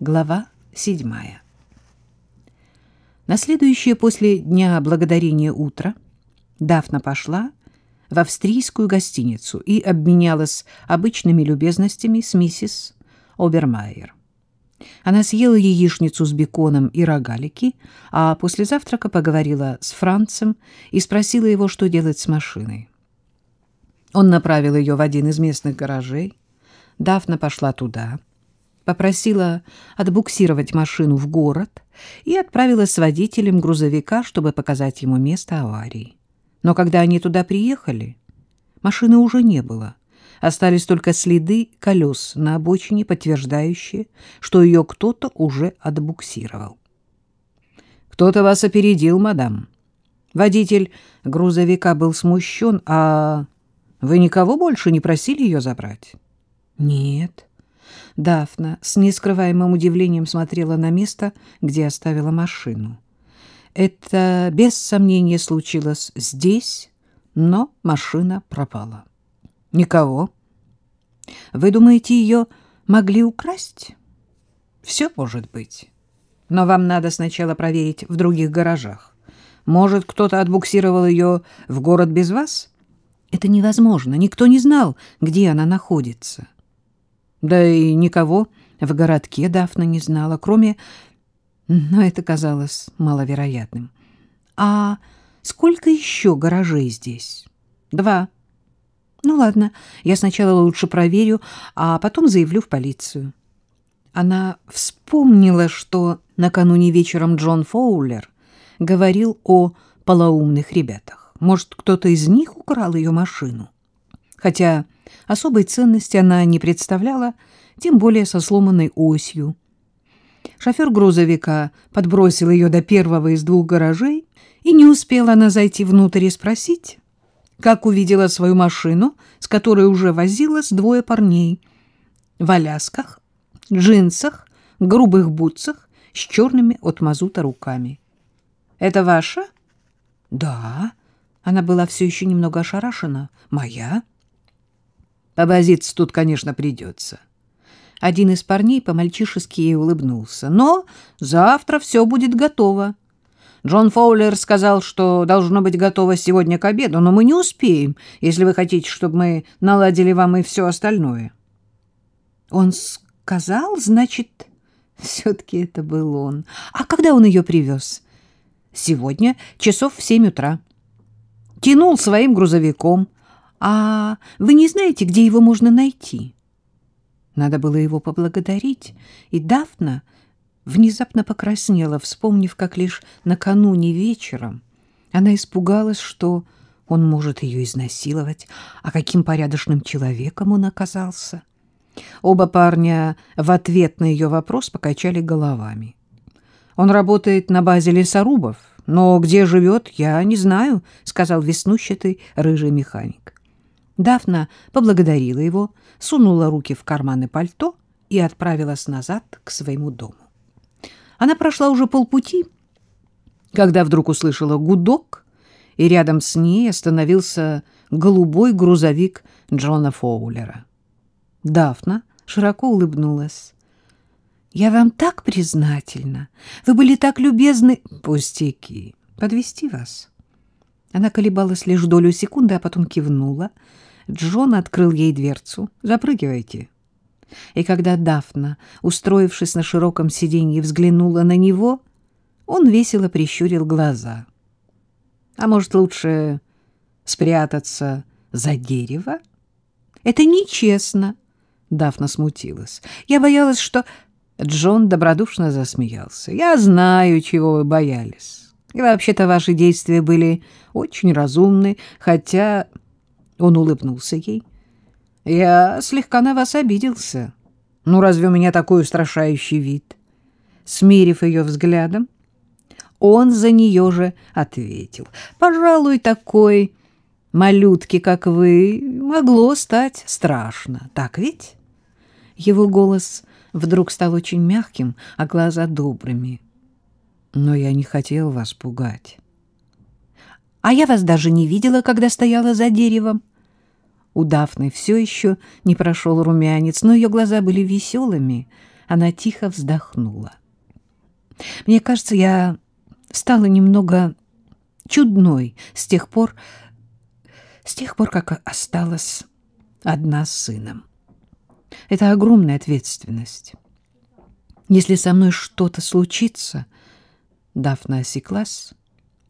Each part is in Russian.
Глава седьмая. На следующее после Дня Благодарения утро Дафна пошла в австрийскую гостиницу и обменялась обычными любезностями с миссис Обермайер. Она съела яичницу с беконом и рогалики, а после завтрака поговорила с Францем и спросила его, что делать с машиной. Он направил ее в один из местных гаражей. Дафна пошла туда — попросила отбуксировать машину в город и отправилась с водителем грузовика, чтобы показать ему место аварии. Но когда они туда приехали, машины уже не было. Остались только следы колес на обочине, подтверждающие, что ее кто-то уже отбуксировал. «Кто-то вас опередил, мадам». Водитель грузовика был смущен, а вы никого больше не просили ее забрать? «Нет». Дафна с нескрываемым удивлением смотрела на место, где оставила машину. Это без сомнения случилось здесь, но машина пропала. Никого. Вы думаете, ее могли украсть? Все может быть. Но вам надо сначала проверить в других гаражах. Может, кто-то отбуксировал ее в город без вас? Это невозможно. Никто не знал, где она находится. Да и никого в городке Дафна не знала, кроме... Но это казалось маловероятным. А сколько еще гаражей здесь? Два. Ну ладно, я сначала лучше проверю, а потом заявлю в полицию. Она вспомнила, что накануне вечером Джон Фоулер говорил о полоумных ребятах. Может, кто-то из них украл ее машину? Хотя особой ценности она не представляла, тем более со сломанной осью. Шофер грузовика подбросил ее до первого из двух гаражей, и не успела она зайти внутрь и спросить, как увидела свою машину, с которой уже возилась двое парней. В алясках, джинсах, грубых бутсах с черными от мазута руками. «Это ваша?» «Да». Она была все еще немного ошарашена. «Моя?» Повозиться тут, конечно, придется. Один из парней по-мальчишески ей улыбнулся. Но завтра все будет готово. Джон Фоулер сказал, что должно быть готово сегодня к обеду, но мы не успеем, если вы хотите, чтобы мы наладили вам и все остальное. Он сказал, значит, все-таки это был он. А когда он ее привез? Сегодня, часов в семь утра. Тянул своим грузовиком, а вы не знаете, где его можно найти? Надо было его поблагодарить, и Дафна внезапно покраснела, вспомнив, как лишь накануне вечером она испугалась, что он может ее изнасиловать, а каким порядочным человеком он оказался. Оба парня в ответ на ее вопрос покачали головами. Он работает на базе лесорубов, но где живет, я не знаю, — сказал веснущатый рыжий механик. Дафна поблагодарила его, сунула руки в карманы пальто и отправилась назад к своему дому. Она прошла уже полпути, когда вдруг услышала гудок, и рядом с ней остановился голубой грузовик Джона Фоулера. Дафна широко улыбнулась. «Я вам так признательна! Вы были так любезны...» «Пустяки! Подвести вас?» Она колебалась лишь долю секунды, а потом кивнула — Джон открыл ей дверцу. «Запрыгивайте». И когда Дафна, устроившись на широком сиденье, взглянула на него, он весело прищурил глаза. «А может, лучше спрятаться за дерево?» «Это нечестно», — Дафна смутилась. «Я боялась, что...» Джон добродушно засмеялся. «Я знаю, чего вы боялись. И вообще-то ваши действия были очень разумны, хотя он улыбнулся ей. «Я слегка на вас обиделся. Ну, разве у меня такой устрашающий вид?» Смирив ее взглядом, он за нее же ответил. «Пожалуй, такой малютки, как вы, могло стать страшно. Так ведь?» Его голос вдруг стал очень мягким, а глаза добрыми. «Но я не хотел вас пугать». «А я вас даже не видела, когда стояла за деревом. У Дафны все еще не прошел румянец, но ее глаза были веселыми. Она тихо вздохнула. Мне кажется, я стала немного чудной с тех пор, с тех пор, как осталась одна с сыном. Это огромная ответственность. Если со мной что-то случится... Дафна осеклась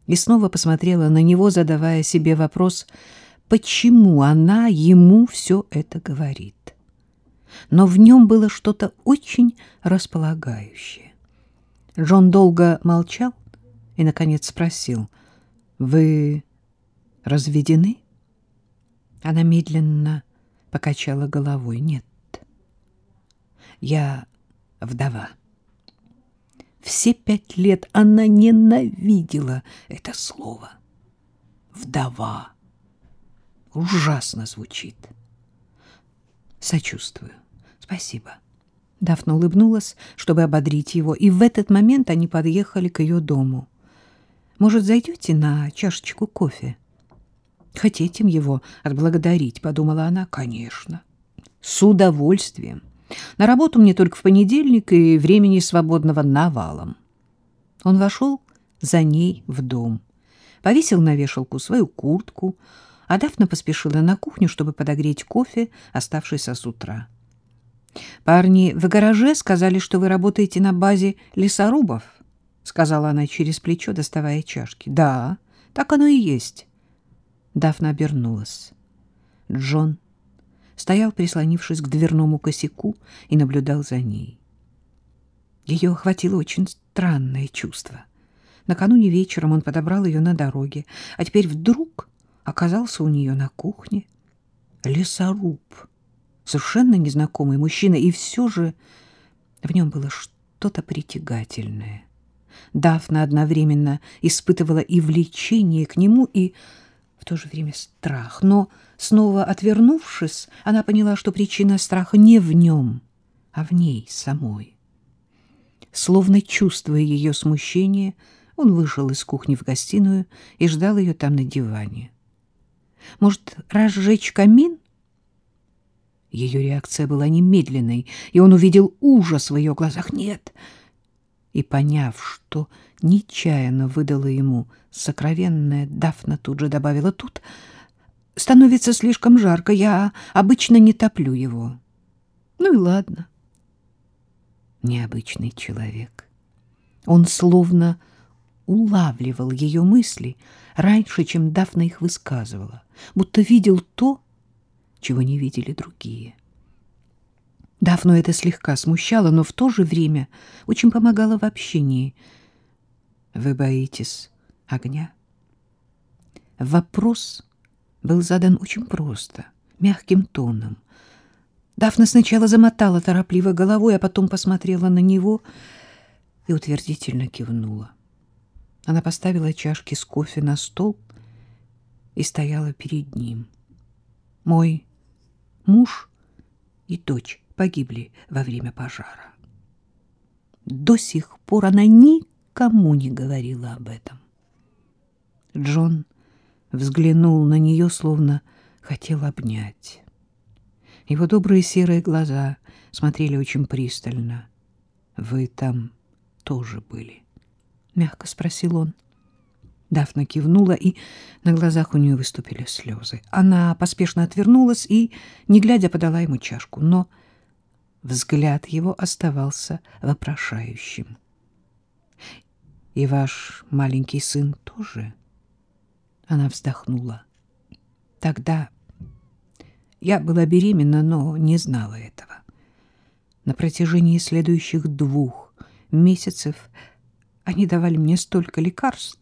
и снова посмотрела на него, задавая себе вопрос, почему она ему все это говорит. Но в нем было что-то очень располагающее. Джон долго молчал и, наконец, спросил, «Вы разведены?» Она медленно покачала головой. «Нет, я вдова». Все пять лет она ненавидела это слово. Вдова. Ужасно звучит. Сочувствую. Спасибо. Дафна улыбнулась, чтобы ободрить его, и в этот момент они подъехали к ее дому. Может, зайдете на чашечку кофе? Хотите его отблагодарить, подумала она. Конечно. С удовольствием. На работу мне только в понедельник, и времени свободного навалом. Он вошел за ней в дом, повесил на вешалку свою куртку, а Дафна поспешила на кухню, чтобы подогреть кофе, оставшийся с утра. «Парни в гараже сказали, что вы работаете на базе лесорубов», — сказала она через плечо, доставая чашки. «Да, так оно и есть». Дафна обернулась. Джон стоял, прислонившись к дверному косяку, и наблюдал за ней. Ее охватило очень странное чувство. Накануне вечером он подобрал ее на дороге, а теперь вдруг оказался у нее на кухне. Лесоруб, совершенно незнакомый мужчина, и все же в нем было что-то притягательное. Дафна одновременно испытывала и влечение к нему, и в то же время страх, но Снова отвернувшись, она поняла, что причина страха не в нем, а в ней самой. Словно чувствуя ее смущение, он вышел из кухни в гостиную и ждал ее там на диване. Может, разжечь камин? Ее реакция была немедленной, и он увидел ужас в ее глазах. Нет. И, поняв, что нечаянно выдала ему сокровенное, Дафна тут же добавила «тут», становится слишком жарко. Я обычно не топлю его. Ну и ладно. Необычный человек. Он словно улавливал ее мысли раньше, чем Дафна их высказывала, будто видел то, чего не видели другие. Дафну это слегка смущало, но в то же время очень помогало в общении. «Вы боитесь огня?» Вопрос был задан очень просто, мягким тоном. Дафна сначала замотала торопливо головой, а потом посмотрела на него и утвердительно кивнула. Она поставила чашки с кофе на стол и стояла перед ним. Мой муж и дочь погибли во время пожара. До сих пор она никому не говорила об этом. Джон взглянул на нее, словно хотел обнять. Его добрые серые глаза смотрели очень пристально. — Вы там тоже были? — мягко спросил он. Дафна кивнула, и на глазах у нее выступили слезы. Она поспешно отвернулась и, не глядя, подала ему чашку, но взгляд его оставался вопрошающим. — И ваш маленький сын тоже? — она вздохнула. Тогда я была беременна, но не знала этого. На протяжении следующих двух месяцев они давали мне столько лекарств,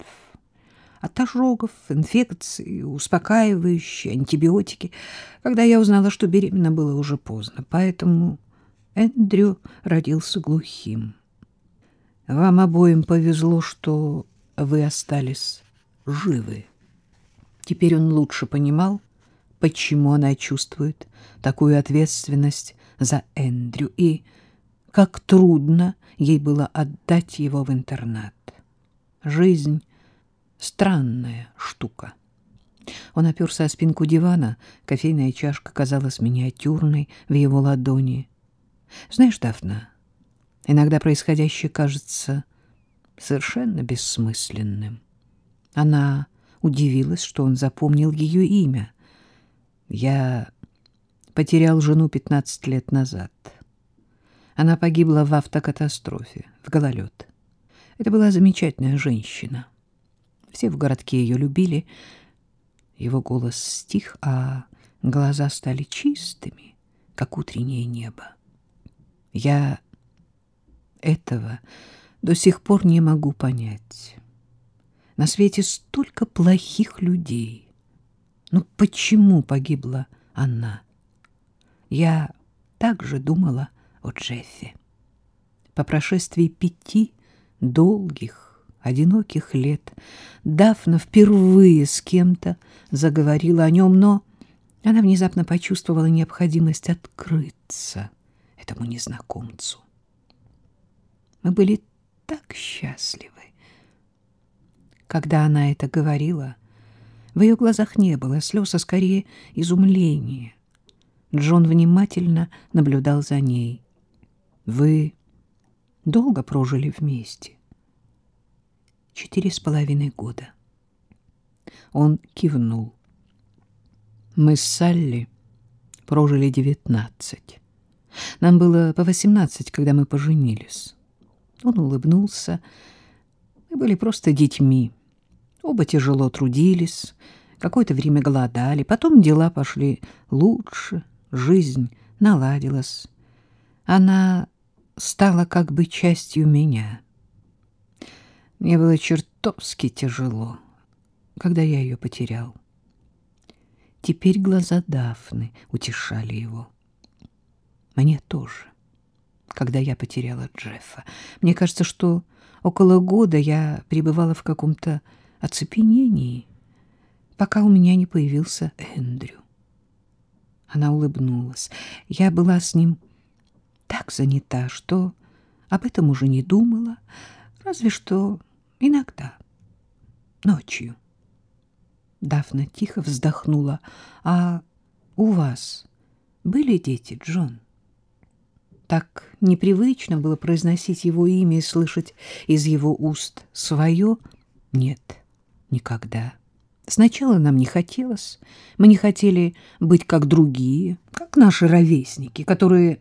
от ожогов, инфекций, успокаивающие, антибиотики. Когда я узнала, что беременна, было уже поздно, поэтому Эндрю родился глухим. Вам обоим повезло, что вы остались живы. Теперь он лучше понимал, почему она чувствует такую ответственность за Эндрю и как трудно ей было отдать его в интернат. Жизнь — странная штука. Он оперся о спинку дивана, кофейная чашка казалась миниатюрной в его ладони. — Знаешь, Дафна, Иногда происходящее кажется совершенно бессмысленным. Она удивилась, что он запомнил ее имя. Я потерял жену 15 лет назад. Она погибла в автокатастрофе, в гололед. Это была замечательная женщина. Все в городке ее любили. Его голос стих, а глаза стали чистыми, как утреннее небо. Я этого до сих пор не могу понять. На свете столько плохих людей. Ну почему погибла она? Я также думала о Джеффе. По прошествии пяти долгих, одиноких лет Дафна впервые с кем-то заговорила о нем, но она внезапно почувствовала необходимость открыться этому незнакомцу. Мы были так счастливы. Когда она это говорила, в ее глазах не было слез, а скорее изумления. Джон внимательно наблюдал за ней. «Вы долго прожили вместе?» «Четыре с половиной года». Он кивнул. «Мы с Салли прожили девятнадцать. Нам было по восемнадцать, когда мы поженились». Он улыбнулся. Мы были просто детьми. Оба тяжело трудились, какое-то время голодали, потом дела пошли лучше, жизнь наладилась. Она стала как бы частью меня. Мне было чертовски тяжело, когда я ее потерял. Теперь глаза Дафны утешали его. Мне тоже когда я потеряла Джеффа. Мне кажется, что около года я пребывала в каком-то оцепенении, пока у меня не появился Эндрю. Она улыбнулась. Я была с ним так занята, что об этом уже не думала, разве что иногда, ночью. Дафна тихо вздохнула. «А у вас были дети, Джон?» Так непривычно было произносить его имя и слышать из его уст свое. Нет, никогда. Сначала нам не хотелось. Мы не хотели быть как другие, как наши ровесники, которые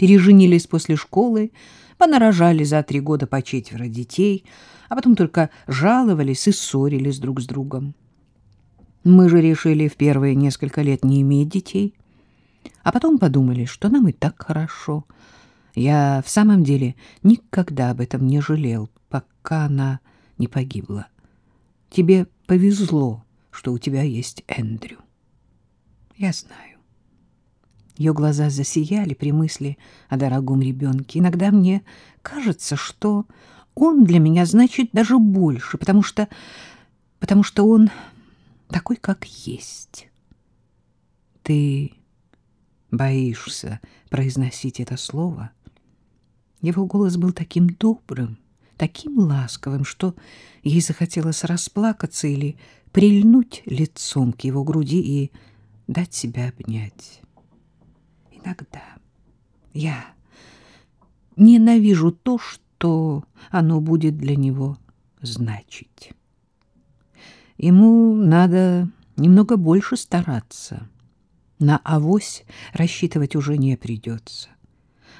переженились после школы, понарожали за три года по четверо детей, а потом только жаловались и ссорились друг с другом. Мы же решили в первые несколько лет не иметь детей, а потом подумали, что нам и так хорошо — я в самом деле никогда об этом не жалел, пока она не погибла. Тебе повезло, что у тебя есть Эндрю. Я знаю. Ее глаза засияли при мысли о дорогом ребенке. Иногда мне кажется, что он для меня значит даже больше, потому что, потому что он такой, как есть. Ты боишься произносить это слово — его голос был таким добрым, таким ласковым, что ей захотелось расплакаться или прильнуть лицом к его груди и дать себя обнять. Иногда я ненавижу то, что оно будет для него значить. Ему надо немного больше стараться. На авось рассчитывать уже не придется.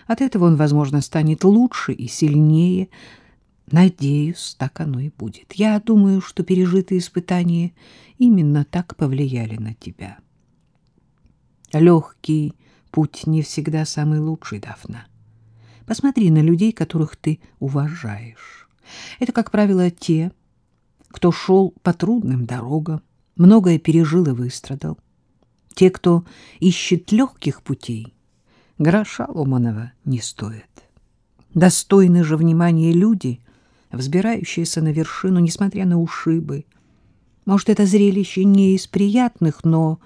От этого он, возможно, станет лучше и сильнее. Надеюсь, так оно и будет. Я думаю, что пережитые испытания именно так повлияли на тебя. Легкий путь не всегда самый лучший, Дафна. Посмотри на людей, которых ты уважаешь. Это, как правило, те, кто шел по трудным дорогам, многое пережил и выстрадал. Те, кто ищет легких путей, гроша ломаного не стоит. Достойны же внимания люди, взбирающиеся на вершину, несмотря на ушибы. Может, это зрелище не из приятных, но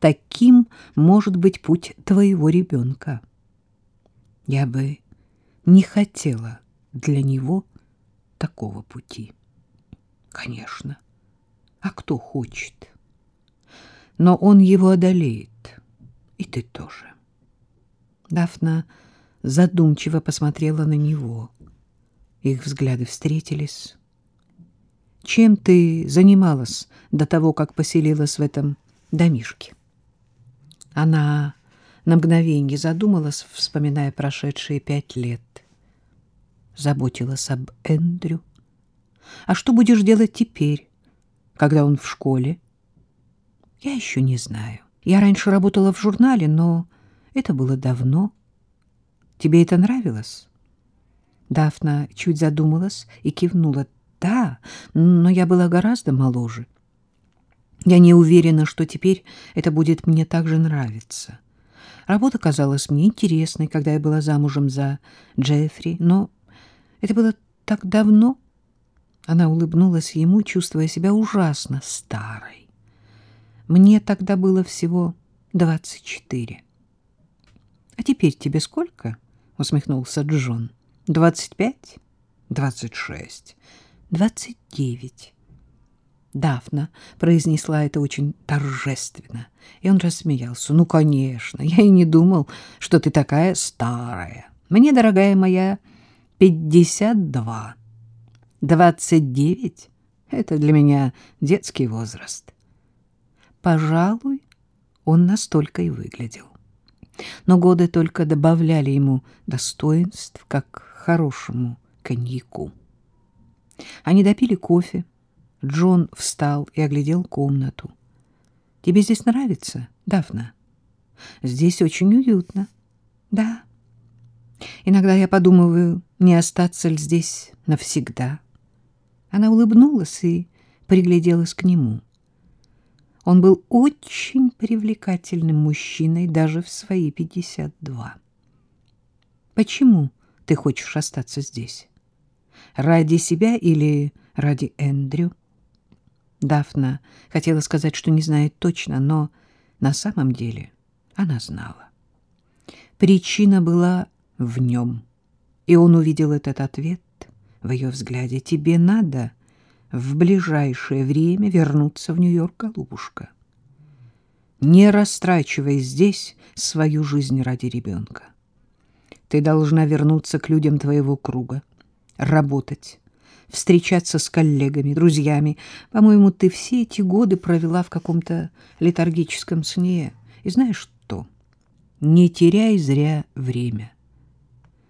таким может быть путь твоего ребенка. Я бы не хотела для него такого пути. Конечно. А кто хочет? Но он его одолеет. И ты тоже. Дафна задумчиво посмотрела на него. Их взгляды встретились. «Чем ты занималась до того, как поселилась в этом домишке?» Она на мгновение задумалась, вспоминая прошедшие пять лет. Заботилась об Эндрю. «А что будешь делать теперь, когда он в школе?» «Я еще не знаю. Я раньше работала в журнале, но это было давно. Тебе это нравилось?» Дафна чуть задумалась и кивнула. «Да, но я была гораздо моложе. Я не уверена, что теперь это будет мне так же нравиться. Работа казалась мне интересной, когда я была замужем за Джеффри, но это было так давно». Она улыбнулась ему, чувствуя себя ужасно старой. Мне тогда было всего двадцать четыре. — А теперь тебе сколько? — усмехнулся Джон. — Двадцать пять? Двадцать шесть. Двадцать девять. Дафна произнесла это очень торжественно, и он рассмеялся. — Ну, конечно, я и не думал, что ты такая старая. Мне, дорогая моя, пятьдесят два. Двадцать девять — это для меня детский возраст. — Пожалуй, он настолько и выглядел. Но годы только добавляли ему достоинств, как хорошему коньяку. Они допили кофе. Джон встал и оглядел комнату. — Тебе здесь нравится, Дафна? — Здесь очень уютно. — Да. Иногда я подумываю, не остаться ли здесь навсегда. Она улыбнулась и пригляделась к нему. — он был очень привлекательным мужчиной даже в свои 52. Почему ты хочешь остаться здесь? Ради себя или ради Эндрю? Дафна хотела сказать, что не знает точно, но на самом деле она знала. Причина была в нем, и он увидел этот ответ в ее взгляде. «Тебе надо...» в ближайшее время вернуться в Нью-Йорк, голубушка. Не растрачивай здесь свою жизнь ради ребенка. Ты должна вернуться к людям твоего круга, работать, встречаться с коллегами, друзьями. По-моему, ты все эти годы провела в каком-то летаргическом сне. И знаешь что? Не теряй зря время.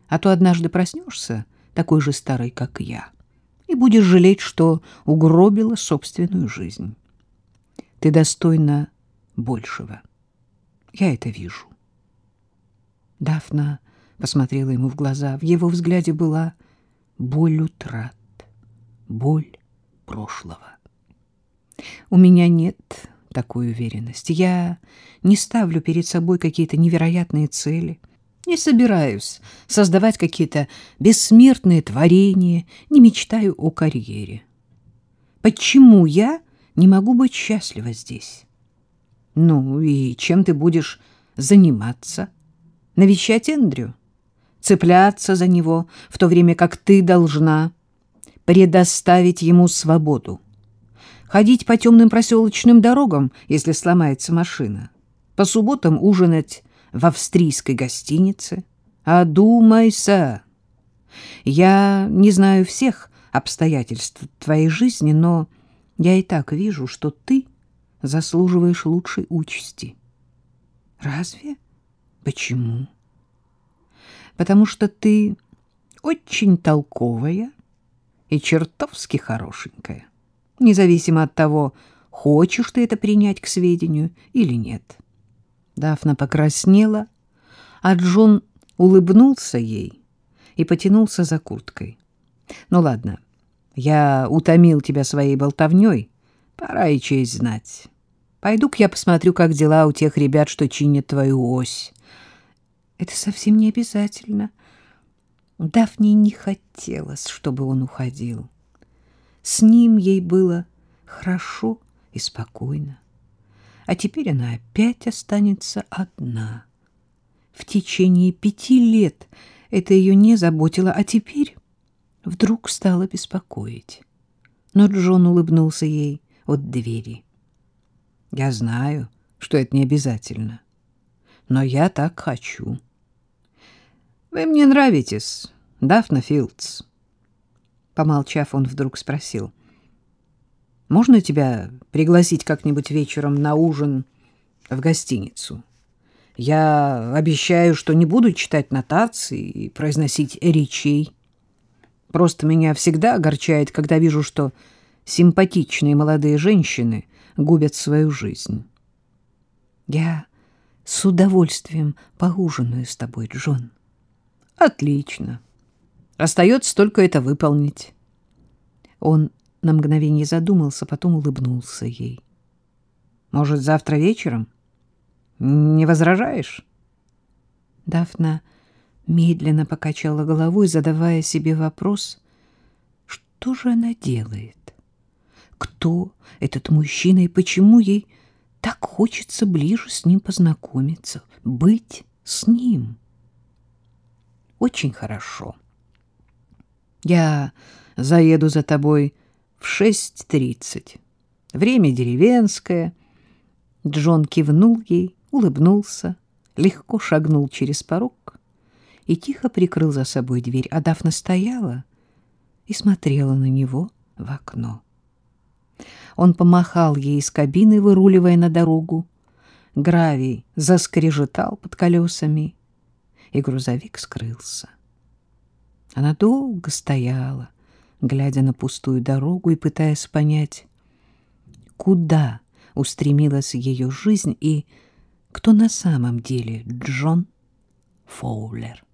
А то однажды проснешься такой же старый, как я и будешь жалеть, что угробила собственную жизнь. Ты достойна большего. Я это вижу. Дафна посмотрела ему в глаза. В его взгляде была боль утрат, боль прошлого. У меня нет такой уверенности. Я не ставлю перед собой какие-то невероятные цели — не собираюсь создавать какие-то бессмертные творения, не мечтаю о карьере. Почему я не могу быть счастлива здесь? Ну и чем ты будешь заниматься? Навещать Эндрю? Цепляться за него, в то время как ты должна предоставить ему свободу? Ходить по темным проселочным дорогам, если сломается машина? По субботам ужинать в австрийской гостинице. Одумайся. Я не знаю всех обстоятельств твоей жизни, но я и так вижу, что ты заслуживаешь лучшей участи. Разве? Почему? Потому что ты очень толковая и чертовски хорошенькая, независимо от того, хочешь ты это принять к сведению или нет. Дафна покраснела, а Джон улыбнулся ей и потянулся за курткой. — Ну ладно, я утомил тебя своей болтовней, пора и честь знать. Пойду-ка я посмотрю, как дела у тех ребят, что чинят твою ось. — Это совсем не обязательно. Дафне не хотелось, чтобы он уходил. С ним ей было хорошо и спокойно а теперь она опять останется одна. В течение пяти лет это ее не заботило, а теперь вдруг стало беспокоить. Но Джон улыбнулся ей от двери. «Я знаю, что это не обязательно, но я так хочу. Вы мне нравитесь, Дафна Филдс. Помолчав, он вдруг спросил. Можно тебя пригласить как-нибудь вечером на ужин в гостиницу? Я обещаю, что не буду читать нотации и произносить речей. Просто меня всегда огорчает, когда вижу, что симпатичные молодые женщины губят свою жизнь. Я с удовольствием поужинаю с тобой, Джон. Отлично. Остается только это выполнить. Он на мгновение задумался, потом улыбнулся ей. Может, завтра вечером? Не возражаешь? Дафна медленно покачала головой, задавая себе вопрос, что же она делает? Кто этот мужчина и почему ей так хочется ближе с ним познакомиться, быть с ним? Очень хорошо. Я заеду за тобой в шесть тридцать. Время деревенское. Джон кивнул ей, улыбнулся, легко шагнул через порог и тихо прикрыл за собой дверь, а Дафна стояла и смотрела на него в окно. Он помахал ей из кабины, выруливая на дорогу. Гравий заскрежетал под колесами, и грузовик скрылся. Она долго стояла, глядя на пустую дорогу и пытаясь понять, куда устремилась ее жизнь и кто на самом деле Джон Фоулер.